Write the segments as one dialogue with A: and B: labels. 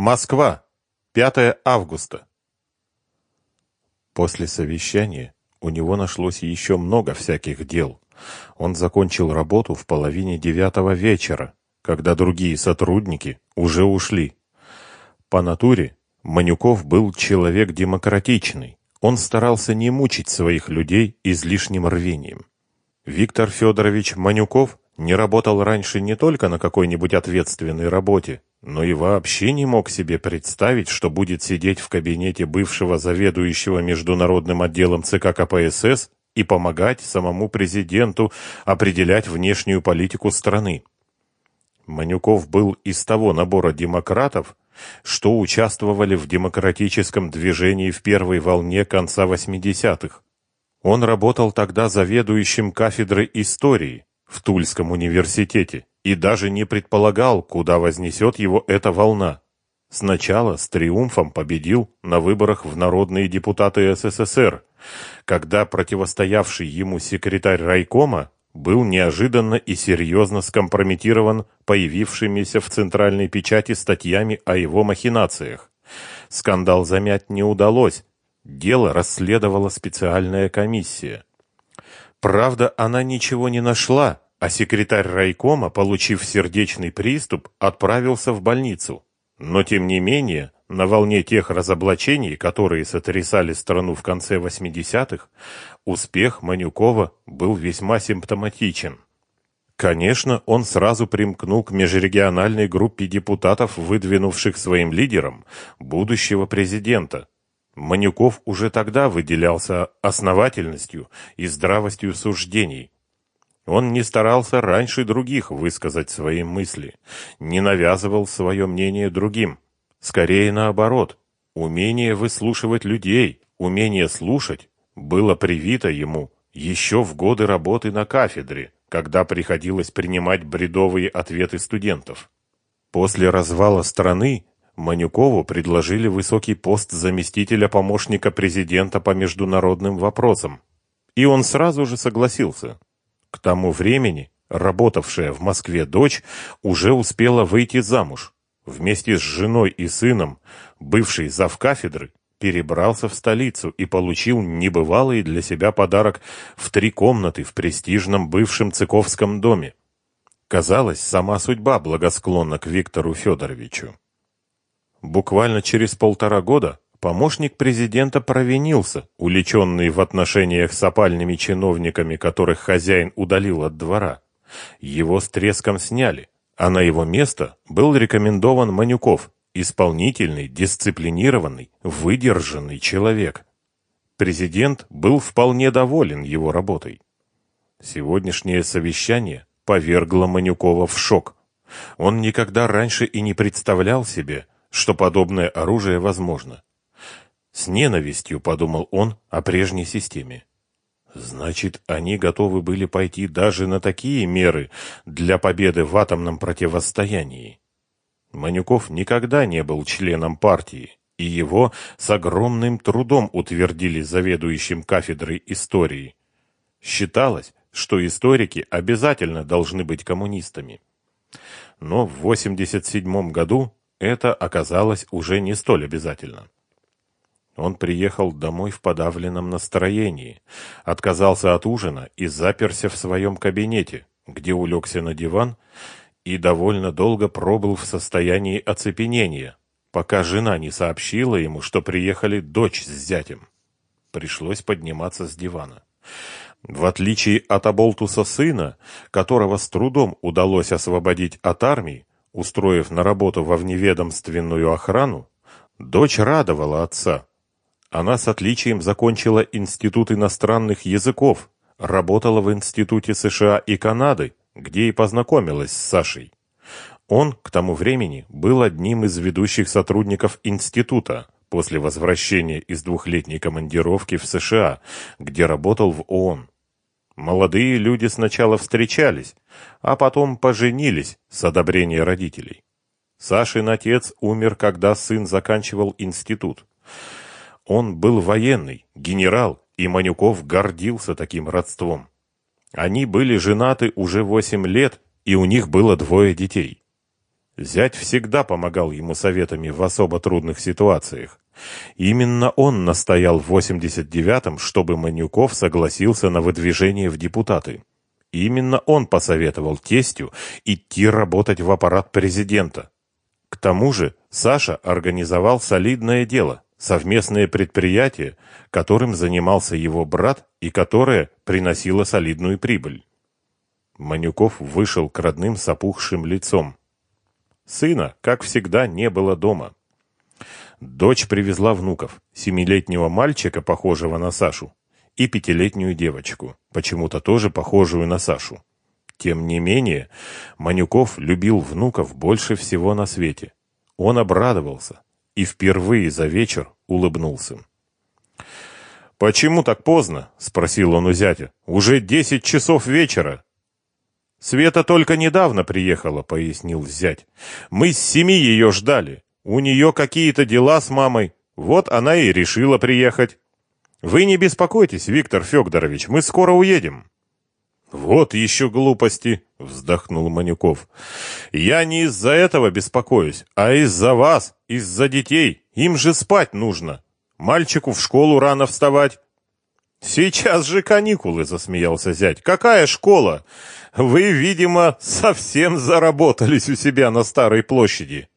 A: Москва. 5 августа. После совещания у него нашлось еще много всяких дел. Он закончил работу в половине девятого вечера, когда другие сотрудники уже ушли. По натуре Манюков был человек демократичный. Он старался не мучить своих людей излишним рвением. Виктор Федорович Манюков не работал раньше не только на какой-нибудь ответственной работе, но и вообще не мог себе представить, что будет сидеть в кабинете бывшего заведующего международным отделом ЦК КПСС и помогать самому президенту определять внешнюю политику страны. Манюков был из того набора демократов, что участвовали в демократическом движении в первой волне конца 80-х. Он работал тогда заведующим кафедрой истории в Тульском университете и даже не предполагал, куда вознесет его эта волна. Сначала с триумфом победил на выборах в народные депутаты СССР, когда противостоявший ему секретарь райкома был неожиданно и серьезно скомпрометирован появившимися в центральной печати статьями о его махинациях. Скандал замять не удалось, дело расследовала специальная комиссия. Правда, она ничего не нашла, а секретарь райкома, получив сердечный приступ, отправился в больницу. Но тем не менее, на волне тех разоблачений, которые сотрясали страну в конце 80-х, успех Манюкова был весьма симптоматичен. Конечно, он сразу примкнул к межрегиональной группе депутатов, выдвинувших своим лидером будущего президента. Манюков уже тогда выделялся основательностью и здравостью суждений – он не старался раньше других высказать свои мысли, не навязывал свое мнение другим. Скорее наоборот, умение выслушивать людей, умение слушать было привито ему еще в годы работы на кафедре, когда приходилось принимать бредовые ответы студентов. После развала страны Манюкову предложили высокий пост заместителя помощника президента по международным вопросам. И он сразу же согласился. К тому времени работавшая в Москве дочь уже успела выйти замуж. Вместе с женой и сыном бывший завкафедры перебрался в столицу и получил небывалый для себя подарок в три комнаты в престижном бывшем Цыковском доме. Казалось, сама судьба благосклонна к Виктору Федоровичу. Буквально через полтора года Помощник президента провинился, уличенный в отношениях с опальными чиновниками, которых хозяин удалил от двора. Его с треском сняли, а на его место был рекомендован Манюков, исполнительный, дисциплинированный, выдержанный человек. Президент был вполне доволен его работой. Сегодняшнее совещание повергло Манюкова в шок. Он никогда раньше и не представлял себе, что подобное оружие возможно. С ненавистью подумал он о прежней системе. Значит, они готовы были пойти даже на такие меры для победы в атомном противостоянии. Манюков никогда не был членом партии, и его с огромным трудом утвердили заведующим кафедрой истории. Считалось, что историки обязательно должны быть коммунистами. Но в 87 году это оказалось уже не столь обязательно. Он приехал домой в подавленном настроении, отказался от ужина и заперся в своем кабинете, где улегся на диван и довольно долго пробыл в состоянии оцепенения, пока жена не сообщила ему, что приехали дочь с зятем. Пришлось подниматься с дивана. В отличие от Аболтуса сына, которого с трудом удалось освободить от армии, устроив на работу во вневедомственную охрану, дочь радовала отца, она с отличием закончила Институт иностранных языков, работала в Институте США и Канады, где и познакомилась с Сашей. Он к тому времени был одним из ведущих сотрудников института после возвращения из двухлетней командировки в США, где работал в ООН. Молодые люди сначала встречались, а потом поженились с одобрения родителей. Сашин отец умер, когда сын заканчивал институт. Он был военный, генерал, и Манюков гордился таким родством. Они были женаты уже восемь лет, и у них было двое детей. Зять всегда помогал ему советами в особо трудных ситуациях. Именно он настоял в 89-м, чтобы Манюков согласился на выдвижение в депутаты. Именно он посоветовал тестю идти работать в аппарат президента. К тому же Саша организовал солидное дело, совместное предприятие, которым занимался его брат и которое приносило солидную прибыль. Манюков вышел к родным с опухшим лицом. Сына, как всегда, не было дома. Дочь привезла внуков, семилетнего мальчика, похожего на Сашу, и пятилетнюю девочку, почему-то тоже похожую на Сашу. Тем не менее, Манюков любил внуков больше всего на свете. Он обрадовался и впервые за вечер улыбнулся. «Почему так поздно?» — спросил он у зятя. «Уже десять часов вечера». «Света только недавно приехала», — пояснил зять. «Мы с семи ее ждали. У нее какие-то дела с мамой. Вот она и решила приехать. Вы не беспокойтесь, Виктор Федорович, мы скоро уедем». «Вот еще глупости!» — вздохнул Манюков. «Я не из-за этого беспокоюсь, а из-за вас, из-за детей. Им же спать нужно. Мальчику в школу рано вставать». «Сейчас же каникулы!» — засмеялся зять. «Какая школа? Вы, видимо, совсем заработались у себя на Старой площади».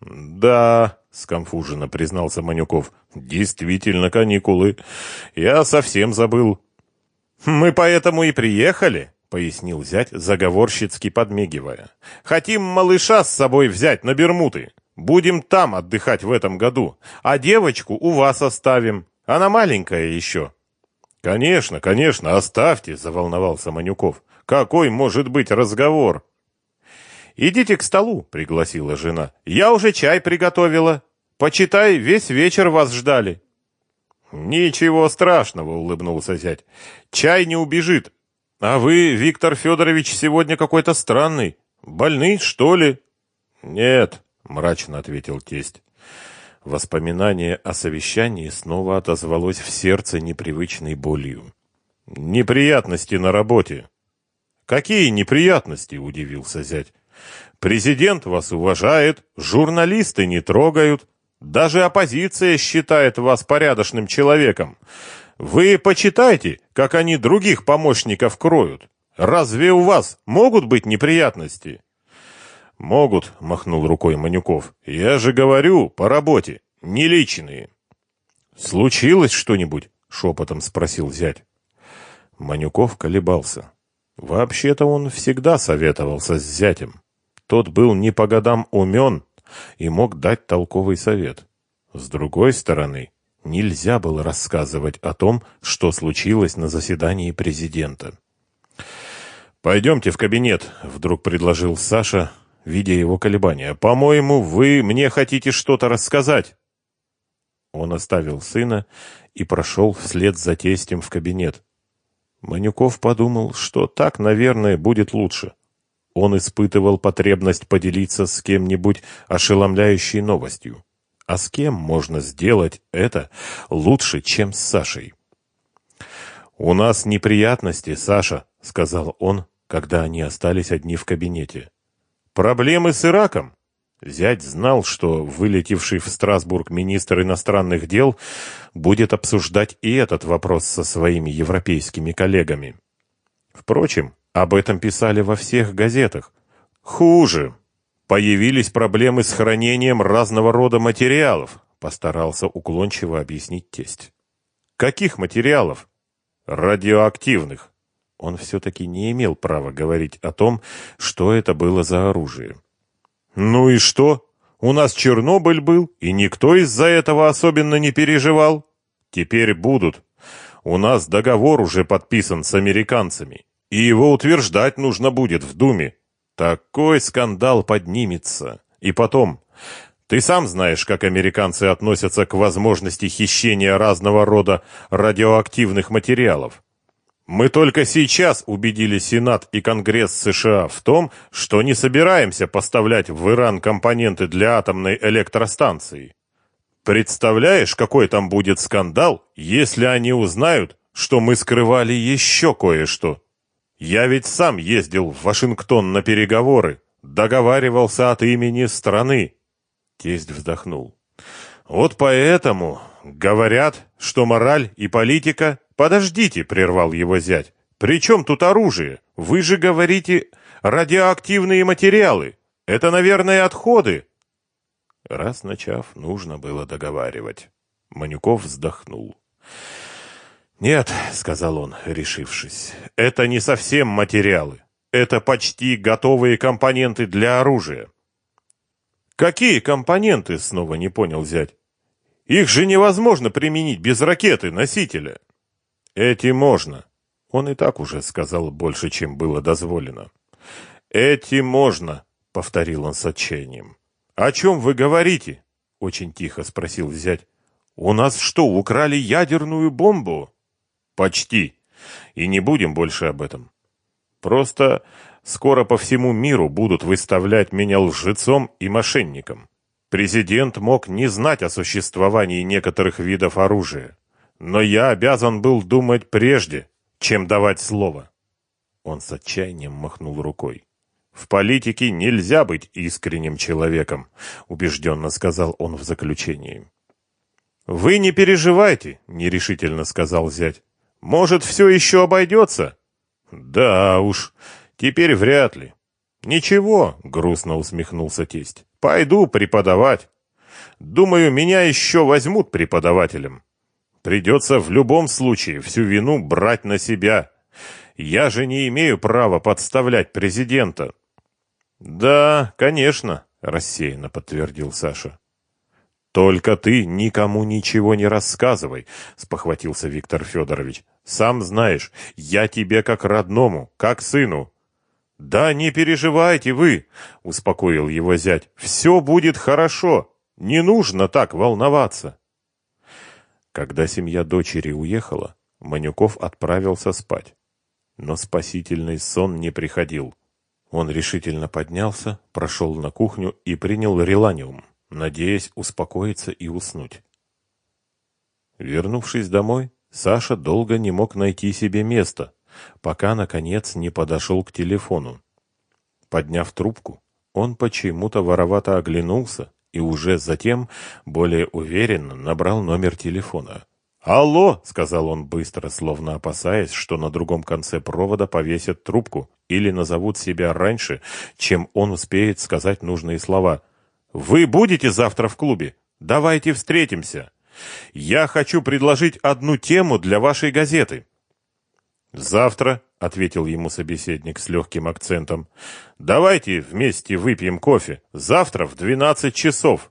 A: «Да», — скомфуженно признался Манюков, — «действительно каникулы. Я совсем забыл». «Мы поэтому и приехали», — пояснил зять, заговорщицки подмигивая. «Хотим малыша с собой взять на Бермуды. Будем там отдыхать в этом году, а девочку у вас оставим. Она маленькая еще». «Конечно, конечно, оставьте», — заволновался Манюков. «Какой может быть разговор?» «Идите к столу», — пригласила жена. «Я уже чай приготовила. Почитай, весь вечер вас ждали». «Ничего страшного», — улыбнулся зять. «Чай не убежит. А вы, Виктор Федорович, сегодня какой-то странный. Больный, что ли?» «Нет», — мрачно ответил тесть. Воспоминание о совещании снова отозвалось в сердце непривычной болью. «Неприятности на работе». «Какие неприятности?» — удивился зять. «Президент вас уважает, журналисты не трогают, даже оппозиция считает вас порядочным человеком. Вы почитайте, как они других помощников кроют. Разве у вас могут быть неприятности? Могут, махнул рукой Манюков. Я же говорю, по работе, не личные. Случилось что-нибудь? шепотом спросил зять. Манюков колебался. Вообще-то он всегда советовался с зятем. Тот был не по годам умен, и мог дать толковый совет. С другой стороны, нельзя было рассказывать о том, что случилось на заседании президента. «Пойдемте в кабинет», — вдруг предложил Саша, видя его колебания. «По-моему, вы мне хотите что-то рассказать». Он оставил сына и прошел вслед за тестем в кабинет. Манюков подумал, что так, наверное, будет лучше он испытывал потребность поделиться с кем-нибудь ошеломляющей новостью. А с кем можно сделать это лучше, чем с Сашей? «У нас неприятности, Саша», — сказал он, когда они остались одни в кабинете. «Проблемы с Ираком?» Зять знал, что вылетевший в Страсбург министр иностранных дел будет обсуждать и этот вопрос со своими европейскими коллегами. Впрочем, об этом писали во всех газетах. Хуже. Появились проблемы с хранением разного рода материалов, постарался уклончиво объяснить тесть. Каких материалов? Радиоактивных. Он все-таки не имел права говорить о том, что это было за оружие. Ну и что? У нас Чернобыль был, и никто из-за этого особенно не переживал. Теперь будут. У нас договор уже подписан с американцами и его утверждать нужно будет в Думе. Такой скандал поднимется. И потом, ты сам знаешь, как американцы относятся к возможности хищения разного рода радиоактивных материалов. Мы только сейчас убедили Сенат и Конгресс США в том, что не собираемся поставлять в Иран компоненты для атомной электростанции. Представляешь, какой там будет скандал, если они узнают, что мы скрывали еще кое-что? Я ведь сам ездил в Вашингтон на переговоры, договаривался от имени страны. Тесть вздохнул. Вот поэтому говорят, что мораль и политика... Подождите, прервал его зять. При чем тут оружие? Вы же говорите радиоактивные материалы. Это, наверное, отходы. Раз начав, нужно было договаривать. Манюков вздохнул. «Нет», — сказал он, решившись, — «это не совсем материалы. Это почти готовые компоненты для оружия». «Какие компоненты?» — снова не понял зять. «Их же невозможно применить без ракеты-носителя». «Эти можно». Он и так уже сказал больше, чем было дозволено. «Эти можно», — повторил он с отчаянием. «О чем вы говорите?» — очень тихо спросил зять. «У нас что, украли ядерную бомбу?» «Почти. И не будем больше об этом. Просто скоро по всему миру будут выставлять меня лжецом и мошенником. Президент мог не знать о существовании некоторых видов оружия. Но я обязан был думать прежде, чем давать слово». Он с отчаянием махнул рукой. «В политике нельзя быть искренним человеком», — убежденно сказал он в заключении. «Вы не переживайте», — нерешительно сказал зять. «Может, все еще обойдется?» «Да уж, теперь вряд ли». «Ничего», — грустно усмехнулся тесть. «Пойду преподавать. Думаю, меня еще возьмут преподавателем. Придется в любом случае всю вину брать на себя. Я же не имею права подставлять президента». «Да, конечно», — рассеянно подтвердил Саша. «Только ты никому ничего не рассказывай», — спохватился Виктор Федорович. «Сам знаешь, я тебе как родному, как сыну». «Да не переживайте вы», — успокоил его зять. «Все будет хорошо. Не нужно так волноваться». Когда семья дочери уехала, Манюков отправился спать. Но спасительный сон не приходил. Он решительно поднялся, прошел на кухню и принял реланиум, надеясь успокоиться и уснуть. Вернувшись домой, Саша долго не мог найти себе места, пока, наконец, не подошел к телефону. Подняв трубку, он почему-то воровато оглянулся и уже затем более уверенно набрал номер телефона. «Алло!» — сказал он быстро, словно опасаясь, что на другом конце провода повесят трубку или назовут себя раньше, чем он успеет сказать нужные слова. «Вы будете завтра в клубе? Давайте встретимся. Я хочу предложить одну тему для вашей газеты». «Завтра», — ответил ему собеседник с легким акцентом, — «давайте вместе выпьем кофе. Завтра в двенадцать часов».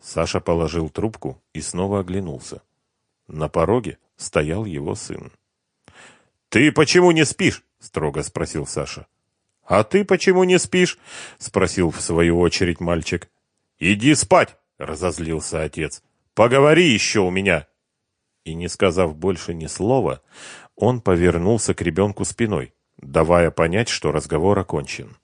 A: Саша положил трубку и снова оглянулся. На пороге стоял его сын. «Ты почему не спишь?» — строго спросил Саша. «А ты почему не спишь?» — спросил в свою очередь мальчик. «Иди спать!» — разозлился отец. «Поговори еще у меня!» И не сказав больше ни слова, он повернулся к ребенку спиной, давая понять, что разговор окончен.